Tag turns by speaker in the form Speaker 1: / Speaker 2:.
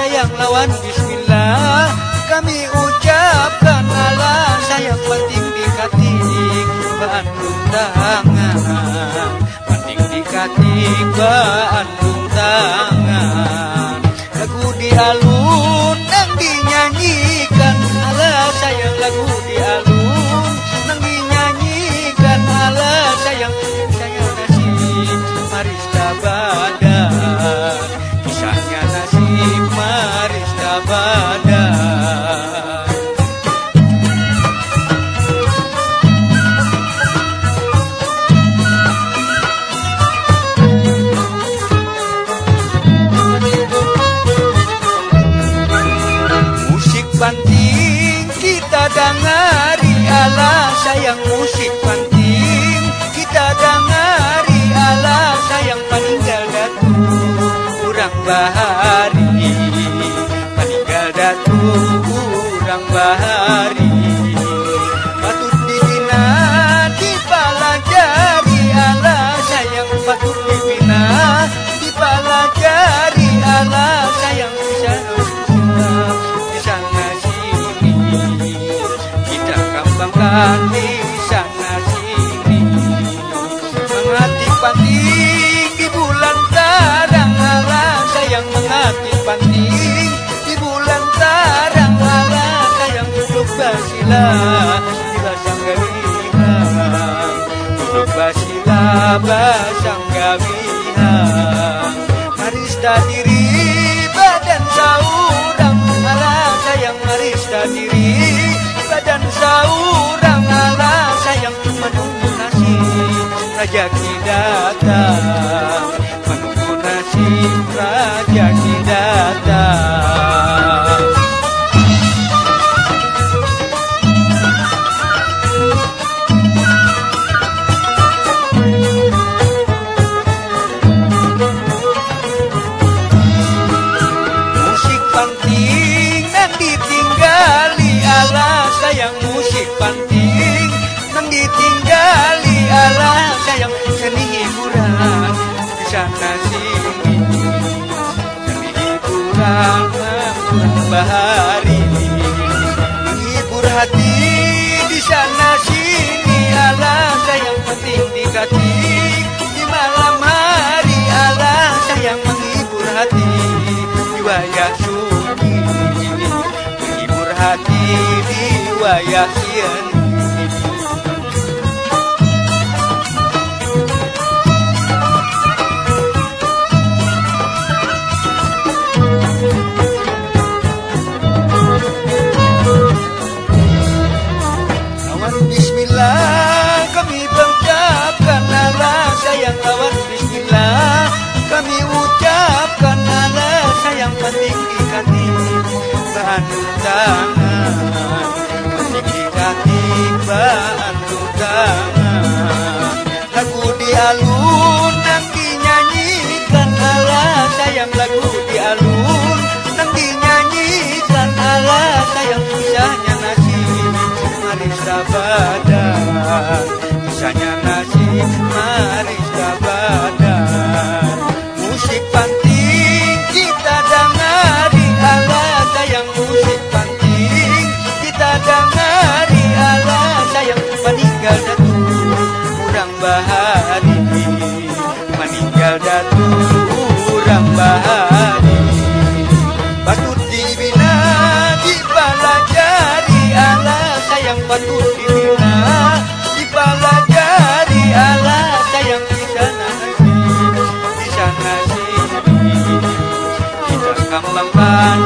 Speaker 1: sayang lawan bismillah Kami ucapkan Allah sayang penting dikatik Bandung tangan Penting dikatik Bandung tangan Lagu di alun bahari basang gawihang duduk basila basang gawihang Marista diri badan saurang Allah sayang marista diri badan saurang Allah sayang menunggu nasib rajaki datang bahari menghibur hati di sana sini. Allah sayang penting dikatik di malam hari Allah sayang menghibur hati. Di wayah sunyi. Menghibur hati di wayah siang Yeah. Datu kurang bahari patut dibina dipelajari Allah sayang patut dibina dipelajari Allah sayang di sana di sana sini. Kita kembang